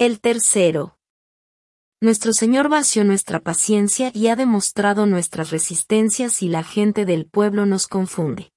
El tercero. Nuestro Señor vació nuestra paciencia y ha demostrado nuestras resistencias y la gente del pueblo nos confunde.